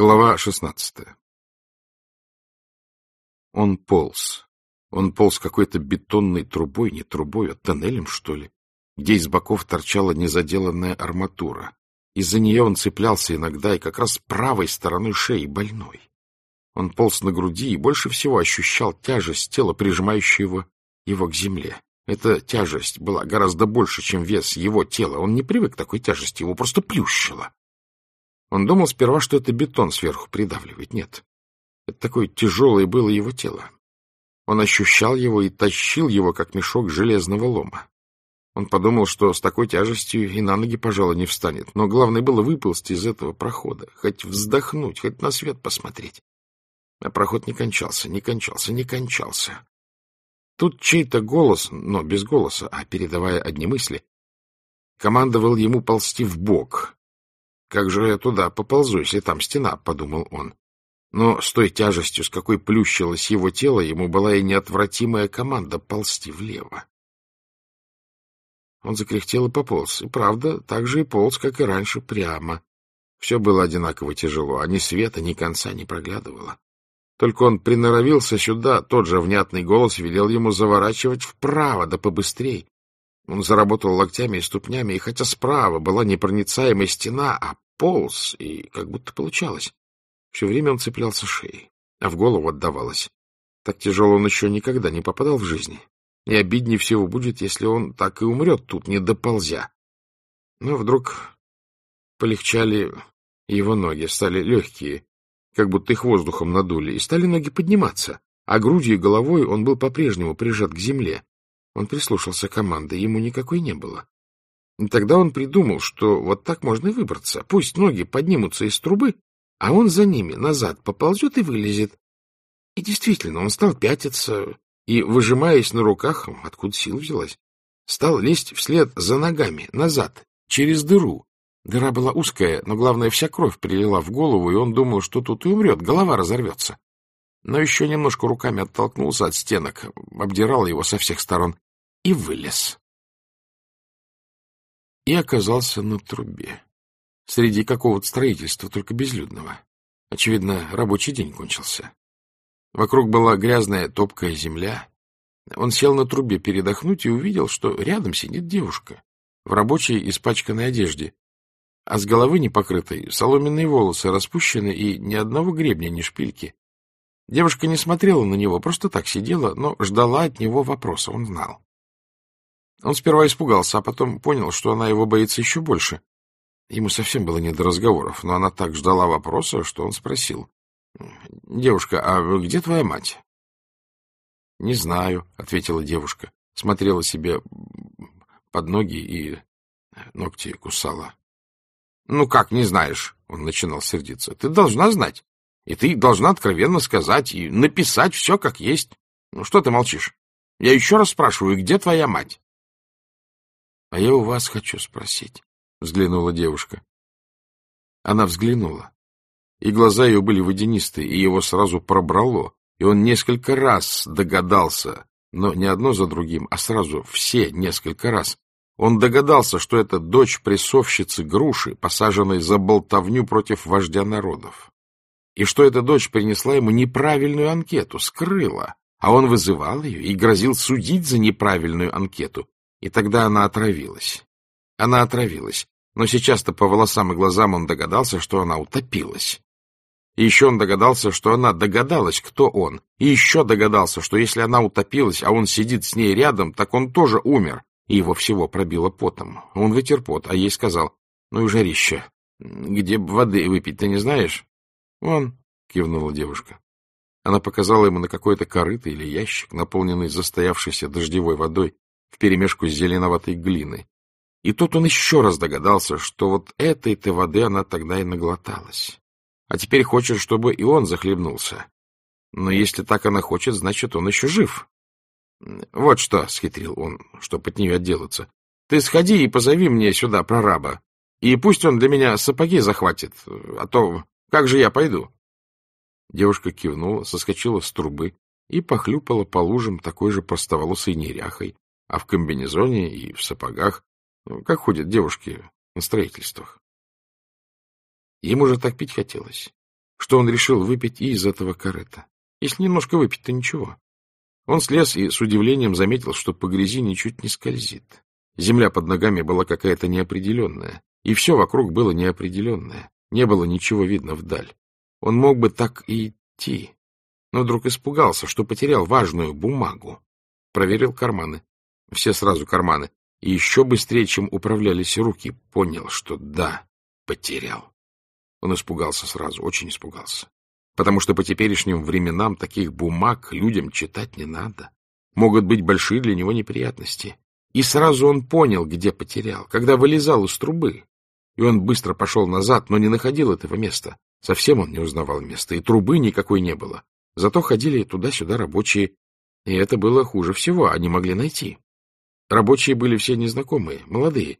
Глава шестнадцатая Он полз. Он полз какой-то бетонной трубой, не трубой, а тоннелем, что ли, где из боков торчала незаделанная арматура. Из-за нее он цеплялся иногда и как раз правой стороной шеи больной. Он полз на груди и больше всего ощущал тяжесть тела, прижимающего его к земле. Эта тяжесть была гораздо больше, чем вес его тела. Он не привык к такой тяжести, его просто плющило. Он думал сперва, что это бетон сверху придавливает. Нет. Это такое тяжелое было его тело. Он ощущал его и тащил его, как мешок железного лома. Он подумал, что с такой тяжестью и на ноги, пожалуй, не встанет. Но главное было выползти из этого прохода, хоть вздохнуть, хоть на свет посмотреть. А проход не кончался, не кончался, не кончался. Тут чей-то голос, но без голоса, а передавая одни мысли, командовал ему ползти в бок, как же я туда поползу, если там стена, — подумал он. Но с той тяжестью, с какой плющилось его тело, ему была и неотвратимая команда ползти влево. Он закряхтел и пополз. И правда, так же и полз, как и раньше, прямо. Все было одинаково тяжело, а ни света, ни конца не проглядывало. Только он приноровился сюда, тот же внятный голос велел ему заворачивать вправо, да побыстрей. Он заработал локтями и ступнями, и хотя справа была непроницаемая стена, а полз, и как будто получалось. Все время он цеплялся шеей, а в голову отдавалось. Так тяжело он еще никогда не попадал в жизни. И обиднее всего будет, если он так и умрет тут, не доползя. Но вдруг полегчали его ноги, стали легкие, как будто их воздухом надули, и стали ноги подниматься, а грудью и головой он был по-прежнему прижат к земле. Он прислушался к команде, ему никакой не было. Тогда он придумал, что вот так можно и выбраться. Пусть ноги поднимутся из трубы, а он за ними назад поползет и вылезет. И действительно, он стал пятиться и, выжимаясь на руках, откуда сил взялась, стал лезть вслед за ногами, назад, через дыру. Дыра была узкая, но, главное, вся кровь прилила в голову, и он думал, что тут и умрет, голова разорвется. Но еще немножко руками оттолкнулся от стенок, обдирал его со всех сторон и вылез. И оказался на трубе. Среди какого-то строительства, только безлюдного. Очевидно, рабочий день кончился. Вокруг была грязная топкая земля. Он сел на трубе передохнуть и увидел, что рядом сидит девушка в рабочей испачканной одежде, а с головы не покрытой соломенные волосы распущены и ни одного гребня, ни шпильки. Девушка не смотрела на него, просто так сидела, но ждала от него вопроса, он знал. Он сперва испугался, а потом понял, что она его боится еще больше. Ему совсем было не до разговоров, но она так ждала вопроса, что он спросил. — Девушка, а где твоя мать? — Не знаю, — ответила девушка. Смотрела себе под ноги и ногти кусала. — Ну как, не знаешь? — он начинал сердиться. — Ты должна знать. И ты должна откровенно сказать и написать все как есть. Ну что ты молчишь? Я еще раз спрашиваю, где твоя мать? — А я у вас хочу спросить, — взглянула девушка. Она взглянула, и глаза ее были водянистые, и его сразу пробрало, и он несколько раз догадался, но не одно за другим, а сразу все несколько раз. Он догадался, что это дочь прессовщицы Груши, посаженной за болтовню против вождя народов. И что эта дочь принесла ему неправильную анкету, скрыла, а он вызывал ее и грозил судить за неправильную анкету, и тогда она отравилась. Она отравилась. Но сейчас-то по волосам и глазам он догадался, что она утопилась. И еще он догадался, что она догадалась, кто он. И еще догадался, что если она утопилась, а он сидит с ней рядом, так он тоже умер. И его всего пробило потом. Он вытер пот, а ей сказал, ну и жарище. Где бы воды выпить, ты не знаешь? Вон, кивнула девушка. Она показала ему на какое-то корыто или ящик, наполненный застоявшейся дождевой водой, вперемешку с зеленоватой глиной. И тут он еще раз догадался, что вот этой-то воды она тогда и наглоталась. А теперь хочет, чтобы и он захлебнулся. Но если так она хочет, значит, он еще жив. Вот что, — схитрил он, чтобы от нее отделаться. Ты сходи и позови мне сюда прораба, и пусть он для меня сапоги захватит, а то как же я пойду? Девушка кивнула, соскочила с трубы и похлюпала по лужам такой же простоволосой неряхой, а в комбинезоне и в сапогах, ну, как ходят девушки на строительствах. Ему же так пить хотелось. что он решил выпить и из этого корыта. Если немножко выпить, то ничего. Он слез и с удивлением заметил, что по грязи ничуть не скользит. Земля под ногами была какая-то неопределенная, и все вокруг было неопределенное. Не было ничего видно вдаль. Он мог бы так и идти, но вдруг испугался, что потерял важную бумагу. Проверил карманы. Все сразу карманы. И еще быстрее, чем управлялись руки, понял, что да, потерял. Он испугался сразу, очень испугался. Потому что по теперешним временам таких бумаг людям читать не надо. Могут быть большие для него неприятности. И сразу он понял, где потерял, когда вылезал из трубы. И он быстро пошел назад, но не находил этого места. Совсем он не узнавал места, и трубы никакой не было. Зато ходили туда-сюда рабочие, и это было хуже всего, они могли найти. Рабочие были все незнакомые, молодые.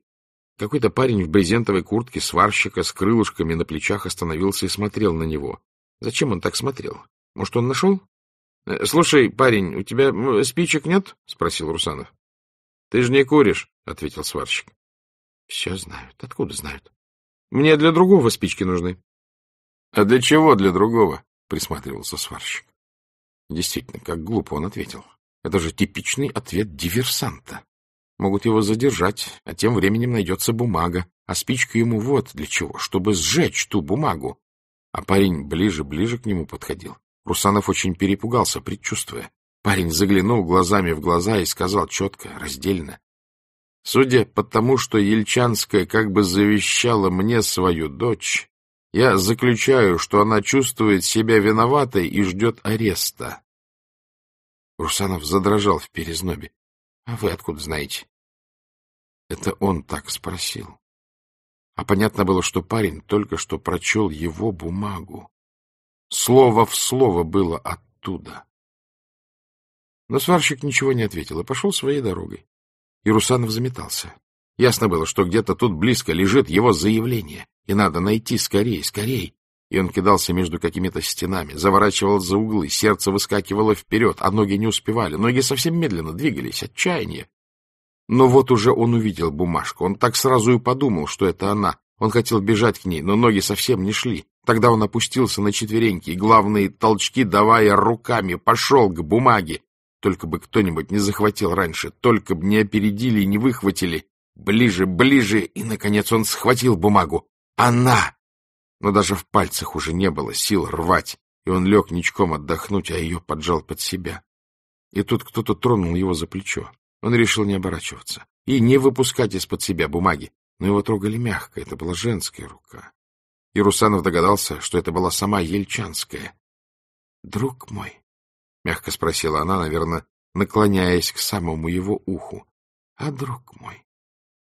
Какой-то парень в брезентовой куртке сварщика с крылышками на плечах остановился и смотрел на него. Зачем он так смотрел? Может, он нашел? «Э, — Слушай, парень, у тебя спичек нет? — спросил Русанов. — Ты же не куришь, — ответил сварщик. — Все знают. Откуда знают? — Мне для другого спички нужны. — А для чего для другого? — присматривался сварщик. Действительно, как глупо он ответил. Это же типичный ответ диверсанта. Могут его задержать, а тем временем найдется бумага, а спичка ему вот для чего, чтобы сжечь ту бумагу. А парень ближе-ближе к нему подходил. Русанов очень перепугался, предчувствуя. Парень заглянул глазами в глаза и сказал четко, раздельно. Судя по тому, что Ельчанская как бы завещала мне свою дочь, я заключаю, что она чувствует себя виноватой и ждет ареста. Русанов задрожал в перезнобе. — А вы откуда знаете? Это он так спросил. А понятно было, что парень только что прочел его бумагу. Слово в слово было оттуда. Но сварщик ничего не ответил и пошел своей дорогой. И Русанов заметался. Ясно было, что где-то тут близко лежит его заявление, и надо найти скорее, скорее. И он кидался между какими-то стенами, заворачивал за углы, сердце выскакивало вперед, а ноги не успевали, ноги совсем медленно двигались, отчаяние. Но вот уже он увидел бумажку, он так сразу и подумал, что это она. Он хотел бежать к ней, но ноги совсем не шли. Тогда он опустился на четвереньки и, главные толчки давая руками, пошел к бумаге. Только бы кто-нибудь не захватил раньше, только бы не опередили и не выхватили. Ближе, ближе, и, наконец, он схватил бумагу. Она! Но даже в пальцах уже не было сил рвать, и он лег ничком отдохнуть, а ее поджал под себя. И тут кто-то тронул его за плечо. Он решил не оборачиваться и не выпускать из-под себя бумаги, но его трогали мягко, это была женская рука. И Русанов догадался, что это была сама Ельчанская. — Друг мой, — мягко спросила она, наверное, наклоняясь к самому его уху, — а, друг мой,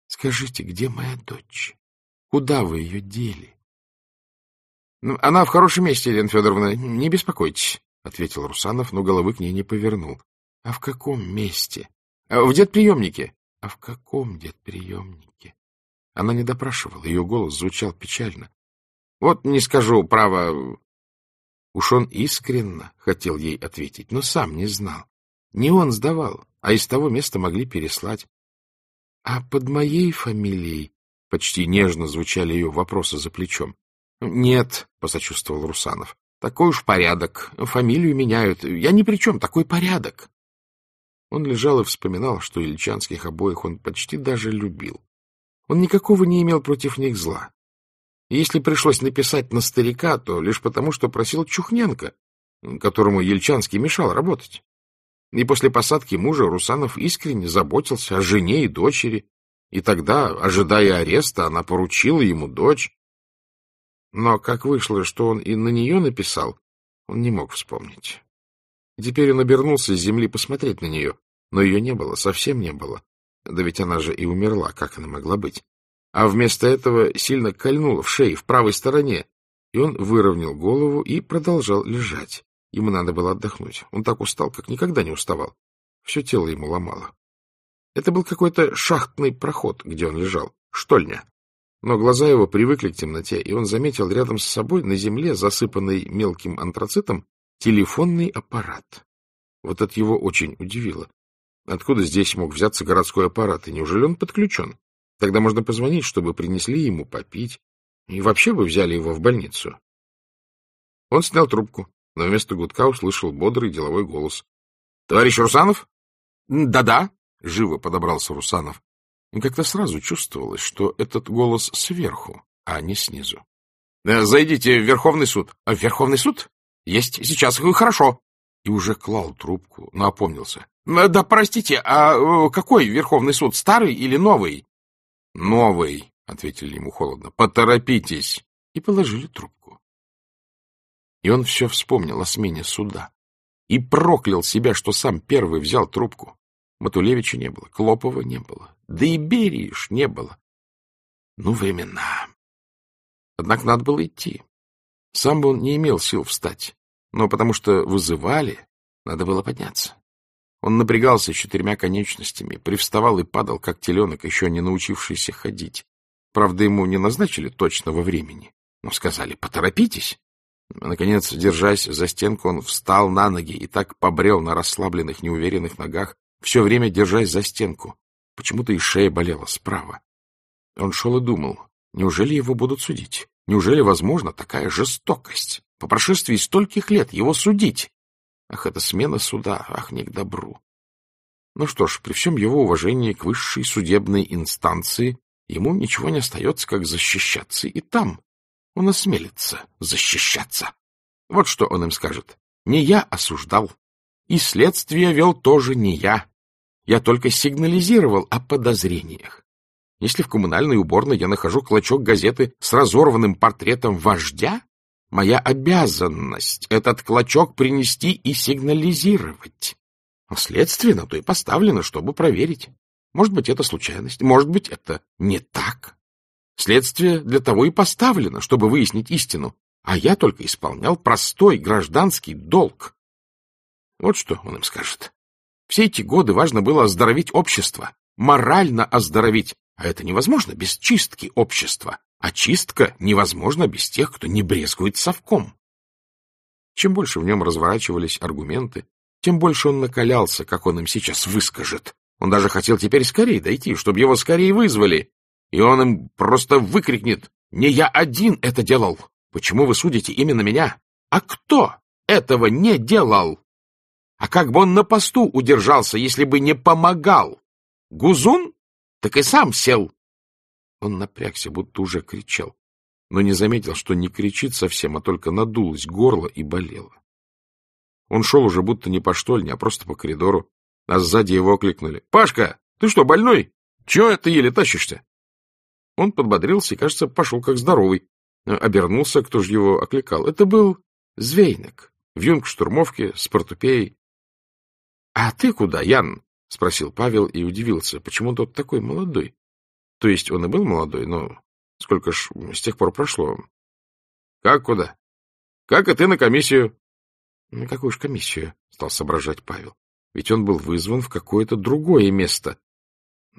скажите, где моя дочь? Куда вы ее дели? «Ну, — Она в хорошем месте, Елена Федоровна, не беспокойтесь, — ответил Русанов, но головы к ней не повернул. — А в каком месте? — В детприемнике. — А в каком детприемнике? Она не допрашивала, ее голос звучал печально. — Вот не скажу, право... Уж он искренно хотел ей ответить, но сам не знал. Не он сдавал, а из того места могли переслать. — А под моей фамилией — почти нежно звучали ее вопросы за плечом. — Нет, — посочувствовал Русанов, — такой уж порядок. Фамилию меняют. Я ни при чем, такой порядок. Он лежал и вспоминал, что ильчанских обоих он почти даже любил. Он никакого не имел против них зла. И если пришлось написать на старика, то лишь потому, что просил Чухненко, которому Ельчанский мешал работать. И после посадки мужа Русанов искренне заботился о жене и дочери, и тогда, ожидая ареста, она поручила ему дочь. Но как вышло, что он и на нее написал, он не мог вспомнить. Теперь он обернулся с земли посмотреть на нее, но ее не было, совсем не было. Да ведь она же и умерла, как она могла быть. А вместо этого сильно кольнула в шее, в правой стороне, и он выровнял голову и продолжал лежать. Ему надо было отдохнуть. Он так устал, как никогда не уставал. Все тело ему ломало. Это был какой-то шахтный проход, где он лежал, штольня. Но глаза его привыкли к темноте, и он заметил рядом с собой на земле, засыпанный мелким антрацитом, телефонный аппарат. Вот это его очень удивило. Откуда здесь мог взяться городской аппарат, и неужели он подключен? Тогда можно позвонить, чтобы принесли ему попить, и вообще бы взяли его в больницу. Он снял трубку, но вместо гудка услышал бодрый деловой голос. — Товарищ Русанов? Да — Да-да, — живо подобрался Русанов. И как-то сразу чувствовалось, что этот голос сверху, а не снизу. «Э, — Зайдите в Верховный суд. — В Верховный суд? Есть сейчас. Хорошо. И уже клал трубку, но опомнился. Э, — Да, простите, а э, какой Верховный суд, старый или новый? — Новый, — ответили ему холодно. — Поторопитесь. И положили трубку. И он все вспомнил о смене суда. И проклял себя, что сам первый взял трубку. Матулевича не было, Клопова не было, да и Берииш не было. Ну, времена. Однако надо было идти. Сам бы он не имел сил встать, но потому что вызывали, надо было подняться. Он напрягался четырьмя конечностями, привставал и падал, как теленок, еще не научившийся ходить. Правда, ему не назначили точного времени, но сказали «поторопитесь». Наконец, держась за стенку, он встал на ноги и так побрел на расслабленных, неуверенных ногах, все время держась за стенку. Почему-то и шея болела справа. Он шел и думал, неужели его будут судить? Неужели возможна такая жестокость? По прошествии стольких лет его судить? Ах, это смена суда, ах, не к добру. Ну что ж, при всем его уважении к высшей судебной инстанции ему ничего не остается, как защищаться и там. Он осмелится защищаться. Вот что он им скажет. Не я осуждал, и следствие вел тоже не я. Я только сигнализировал о подозрениях. Если в коммунальной уборной я нахожу клочок газеты с разорванным портретом вождя, моя обязанность этот клочок принести и сигнализировать. А следствие на то и поставлено, чтобы проверить. Может быть, это случайность, может быть, это не так. Следствие для того и поставлено, чтобы выяснить истину, а я только исполнял простой гражданский долг. Вот что он им скажет. Все эти годы важно было оздоровить общество, морально оздоровить, а это невозможно без чистки общества, а чистка невозможна без тех, кто не брезгует совком. Чем больше в нем разворачивались аргументы, тем больше он накалялся, как он им сейчас выскажет. Он даже хотел теперь скорее дойти, чтобы его скорее вызвали, и он им просто выкрикнет «Не я один это делал! Почему вы судите именно меня? А кто этого не делал? А как бы он на посту удержался, если бы не помогал? Гузун? Так и сам сел!» Он напрягся, будто уже кричал, но не заметил, что не кричит совсем, а только надулось горло и болело. Он шел уже будто не по штольне, а просто по коридору, а сзади его окликнули. — Пашка, ты что, больной? Чего это еле тащишься? Он подбодрился и, кажется, пошел как здоровый. Обернулся, кто же его окликал. Это был Звейник в юнг-штурмовке с портупеей. — А ты куда, Ян? — спросил Павел и удивился. Почему тот такой молодой? То есть он и был молодой, но сколько ж с тех пор прошло? — Как куда? — Как и ты на комиссию? — На какую ж комиссию? — стал соображать Павел. Ведь он был вызван в какое-то другое место,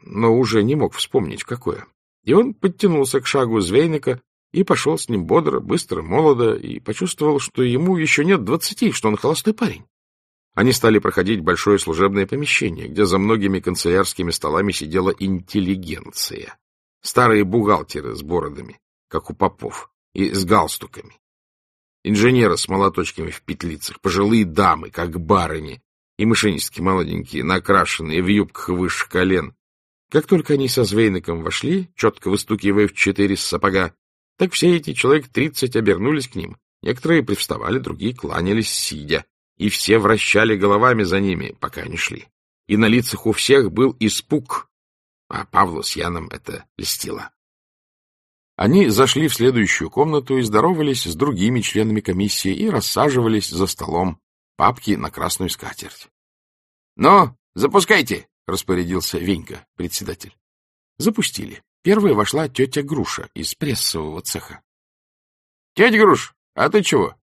но уже не мог вспомнить, какое. И он подтянулся к шагу Звейника и пошел с ним бодро, быстро, молодо, и почувствовал, что ему еще нет двадцати, что он холостой парень. Они стали проходить большое служебное помещение, где за многими канцелярскими столами сидела интеллигенция. Старые бухгалтеры с бородами, как у попов, и с галстуками. Инженеры с молоточками в петлицах, пожилые дамы, как барыни, и машинистки молоденькие, накрашенные в юбках выше колен, как только они со Звейником вошли, четко выстукивая в четыре сапога, так все эти человек тридцать обернулись к ним. Некоторые привставали, другие кланялись, сидя, и все вращали головами за ними, пока они шли. И на лицах у всех был испуг, а Павлу с Яном это льстило. Они зашли в следующую комнату и здоровались с другими членами комиссии и рассаживались за столом, папки на красную скатерть. — Ну, запускайте! — распорядился Венька, председатель. Запустили. Первая вошла тетя Груша из прессового цеха. — Тетя Груш, а ты чего?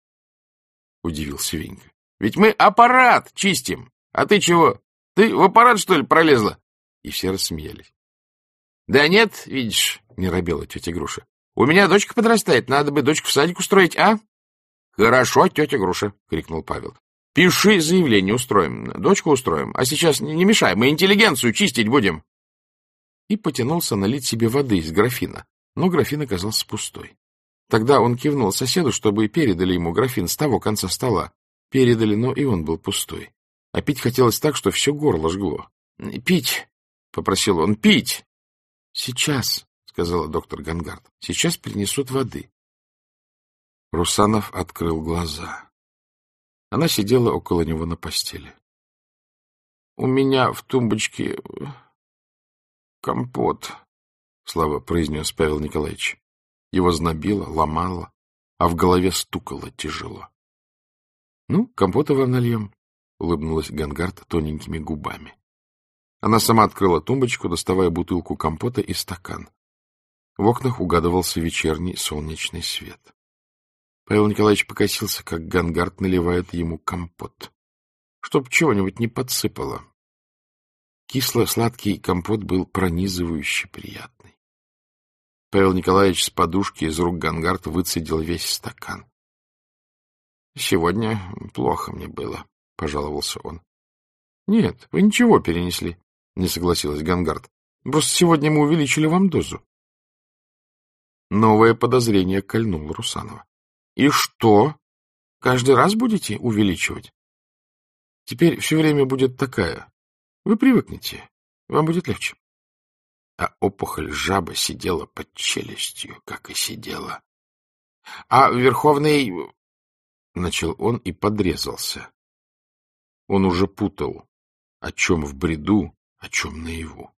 — удивился Венька. — Ведь мы аппарат чистим. А ты чего? Ты в аппарат, что ли, пролезла? И все рассмеялись. — Да нет, видишь, — не робела тетя Груша. — У меня дочка подрастает, надо бы дочку в садик устроить, а? — Хорошо, тетя Груша, — крикнул Павел. Пиши заявление, устроим. Дочку устроим. А сейчас не, мешай, мы интеллигенцию чистить будем. И потянулся налить себе воды из графина, но графин оказался пустой. Тогда он кивнул соседу, чтобы передали ему графин с того конца стола. Передали, но и он был пустой. А пить хотелось так, что все горло жгло. — Пить! — попросил он. — Пить! — Сейчас, — сказала доктор Гангард. — Сейчас принесут воды. Русанов открыл глаза. Она сидела около него на постели. — У меня в тумбочке компот, — слабо произнес Павел Николаевич. Его знобило, ломало, а в голове стукало тяжело. — Ну, компота вам нальем, — улыбнулась Гангард тоненькими губами. Она сама открыла тумбочку, доставая бутылку компота и стакан. В окнах угадывался вечерний солнечный свет. Павел Николаевич покосился, как Гангард наливает ему компот. Чтоб чего-нибудь не подсыпало. Кисло-сладкий компот был пронизывающе приятный. Павел Николаевич с подушки из рук Гангард выцедил весь стакан. — Сегодня плохо мне было, — пожаловался он. — Нет, вы ничего перенесли, — не согласилась Гангард. — Просто сегодня мы увеличили вам дозу. Новое подозрение кольнуло Русанова. — И что? Каждый раз будете увеличивать? Теперь все время будет такая. Вы привыкнете, вам будет легче а опухоль жаба сидела под челюстью, как и сидела. — А Верховный... — начал он и подрезался. Он уже путал, о чем в бреду, о чем наяву.